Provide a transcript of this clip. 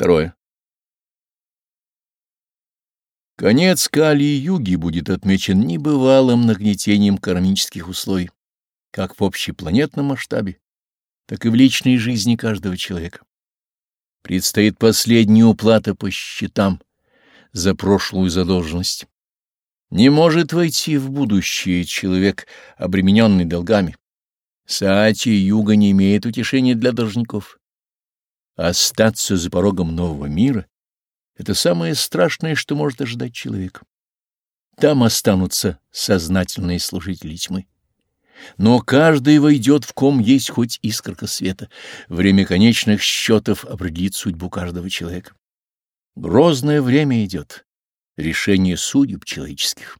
Второе. Конец Кали-юги будет отмечен небывалым нагнетением кармических условий, как в общепланетном масштабе, так и в личной жизни каждого человека. Предстоит последняя уплата по счетам за прошлую задолженность. Не может войти в будущее человек, обремененный долгами. Саати-юга не имеет утешения для должников. Остаться за порогом нового мира — это самое страшное, что может ожидать человек. Там останутся сознательные служители тьмы. Но каждый войдет, в ком есть хоть искорка света. Время конечных счетов определит судьбу каждого человека. Грозное время идет. Решение судеб человеческих.